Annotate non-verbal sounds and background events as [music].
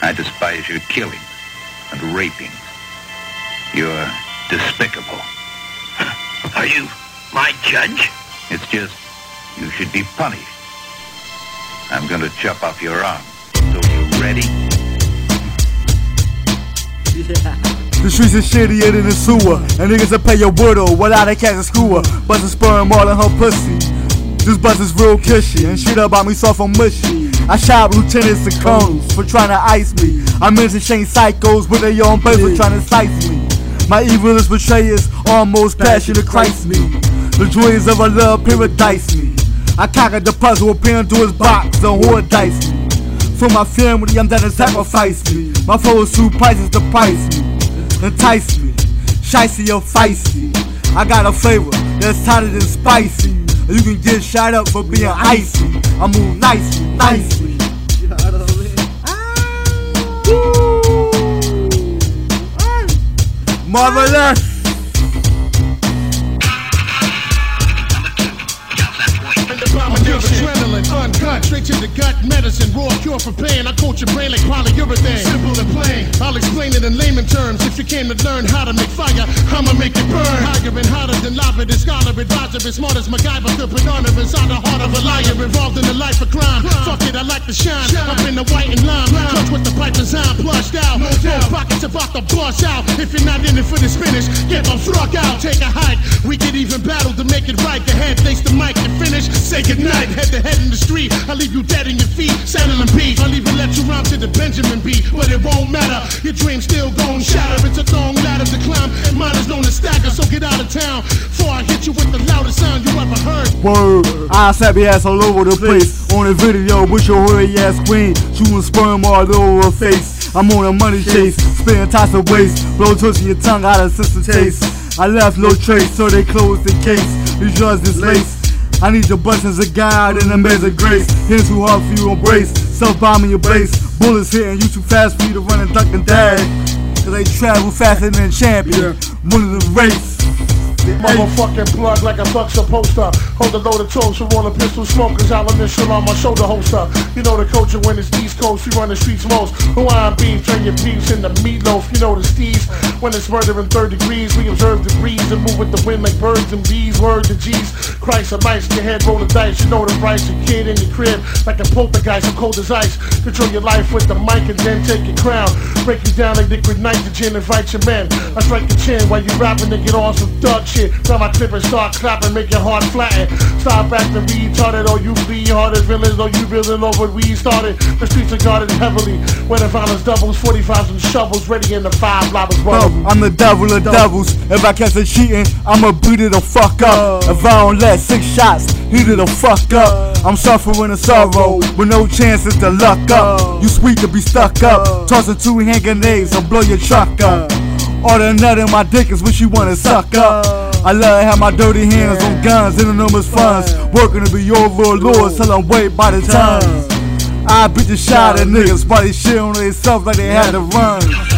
I despise your killing and raping. You're despicable. Are you my judge? It's just you should be punished. I'm going to chop off your arm. So you ready? [laughs] The streets is shittier than the sewer. And niggas that pay your widow without a catch a screwer. Bustin' sperm all in her pussy. This bus is real cushy and shit about me soft and mushy. I shot lieutenants and colonels for trying to ice me. I mentioned Shane psychos with their own paper trying to slice me. My evilest betrayers almost passion to Christ me. The joys of a love paradise me. I conquered the puzzle, appearing to his box, the hoard dice me. For my family, I'm to sacrifice me. My foes who prices to price me. Entice me. Shicey or feisty. I got a flavor that's hotter than spicy. You can get shot up for being icy. I move nicely, nicely. Ah. Marvelous. Adrenaline, uncut, straight to the gut, medicine, raw cure for pain. I coat your brain like polyurethane. Simple and plain, I'll explain it in layman terms. If you came to learn how to make fire, I'ma make it burn. Higher and hotter than lava, the scholar, advisor, as smart as MacGyver, could put honor inside the heart of a liar, involved in the life of crime. Fuck it, I like to shine. Up in the white and lime, touch with the pipe design, plushed out. Both pockets about to bust out. If you're not in it for the spinach, get the fuck out. Take a hike. We could even battle to make it right. The head face the mic and finish. Say goodnight. Head to head in the street. I leave you dead in your feet, saddling beef. I'll even let you rhyme to the Benjamin beat, but it won't matter. Your dream's still gon' shatter. It's a So get out of town before I hit you with the loudest sound you ever heard. Word, I slap your ass all over the place. On a video with your hairy ass queen, shooting sperm all over her face. I'm on a money chase, spitting toss of waste, blow twisting your tongue out of sister taste. I left no trace, so they closed the case. These drugs is lace. I need your blessings of God and amazing grace. Hitting too hard for you to embrace. Self bombing your base. Bullets hitting you too fast for you to run and duck and dash. Cause they travel faster than a champion. Winning the race. Motherfucking blood like a fuck supposed to. Hold the loaded toast from all the pistol smokers. I'll initial on my shoulder holster. You know the culture when it's East Coast, we run the streets most. Hawaiian beef, turn your beefs into meatloaf. You know the steez. When it's murder in third degrees, we observe the breeze and move with the wind like birds and bees. Word to G's. Christ, a mice in your head, roll the dice. You know the price. Your kid in your crib, like a poltergeist, I'm cold as ice. Control your life with the mic and then take your crown. Break you down like liquid nitrogen, invite your men. I strike your chin while you rapping to get on some thug shit. Grab my clip and start clapping, make your heart flatten. Stop acting retarded, or you be hardest villains, or you building over what we started. The streets are guarded heavily. When the violence doubles, 45s and shovels ready in the five lobbers. Bro, I'm the devil of devils. If I catch a cheating, I'ma beat it the fuck up. If I don't let six shots, heat it the fuck up. I'm suffering a sorrow with no chances to luck up. You sweet to be stuck up. Tossing two hand grenades, I'll blow your truck up. All the nut in my dick is what you wanna suck up. I love have my dirty hands on guns and enormous funds. Working to be overlords till I'm weighed by the tons. I beat the shot at niggas while they shit on themselves like they had to run.